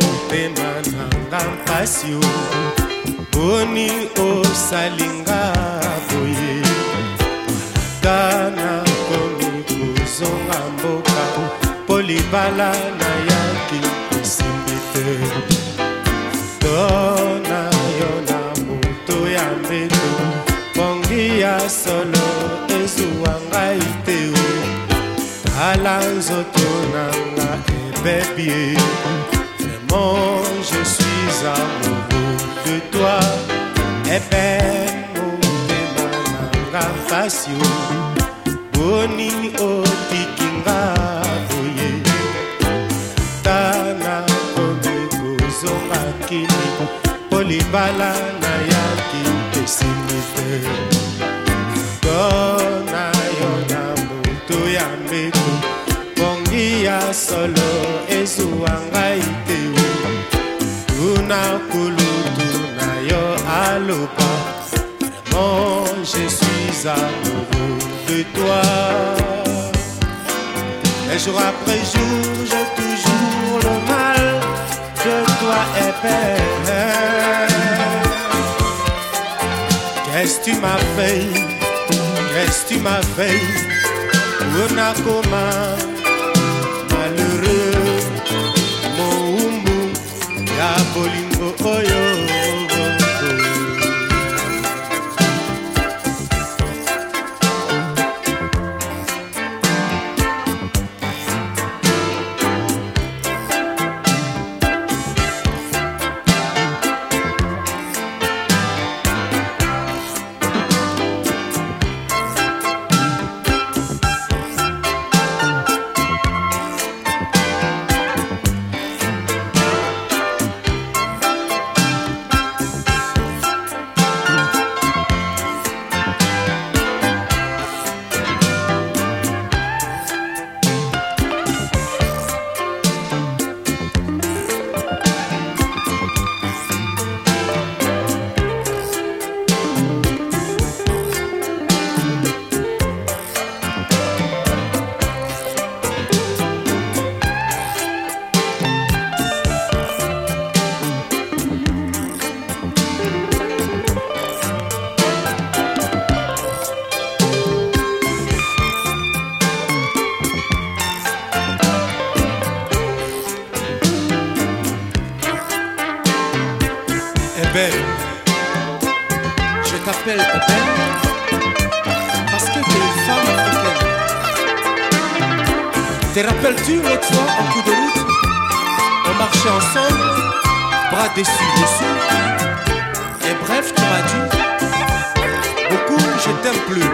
motema na nga mpasi o boni osalinga boye ta nakomi kozonga mboka mpo libala nayaki esimbi te to na yo na moto ya mbeto pongi ya solo ezuwa ngai te o tala nzoto na nga ebebie Oh, je suis amoureux de toi. Et ben, oh, fasio. Boni, oh, tikinga, oye. Tana, komi, kozonga, kini. Polibala, na yaki, kesimite. Kona, yona, moto ya mbeko. Bongi ya solo, ezuwa ngai. na je suis amoureux de toi Et jour après jour j'ai toujours le mal de toi et père Qu'est-ce tu m'as fait Qu'est-ce tu m'as fait Pour a commun malheureux Mon umbu ya oh, Je t'appelle Pépère parce que t'es une femme africaine. Te rappelles-tu l'autre toi en coup de route On marchait ensemble, bras dessus dessous. Et bref, tu m'as dit Beaucoup, je t'aime plus.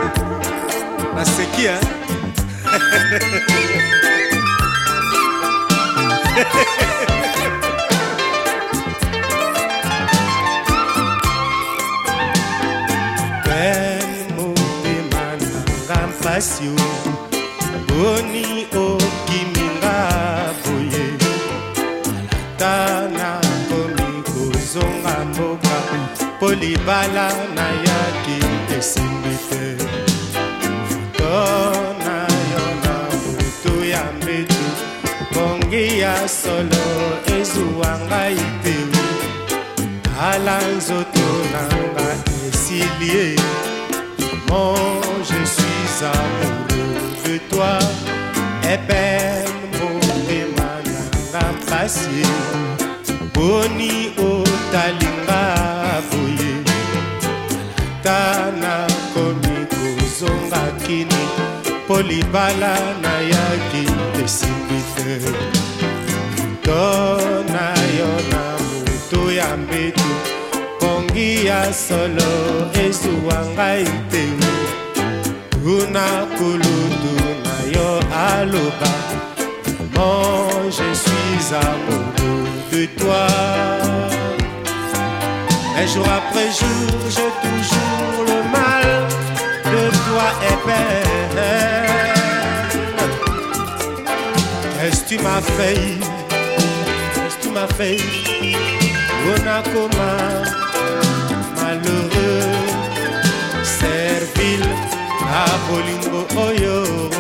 Mais ah, c'est qui, hein makasi boni okiminga boye malata nakomi kozonga mboka mpo libala nayaki esimbi te to na yo na butu ya mbetu bongi ya solo ezuwa ngai te tala nzoto nanga esilie mo amoureux de toi est eh belle motema nanga mpasi boni otalinga oh, boye malata nakomi kozonga kini mpo libala nayaki esimbi te to na yo na moto ya mbeto pongi ya solo ezuwa ngai te Una on na yo aloba Moi, je suis amoureux de toi Et jour après jour j'ai toujours le mal De toi père est ce tu m'as fait est ce tu m'as fait Una coma malheureux bolingo oyo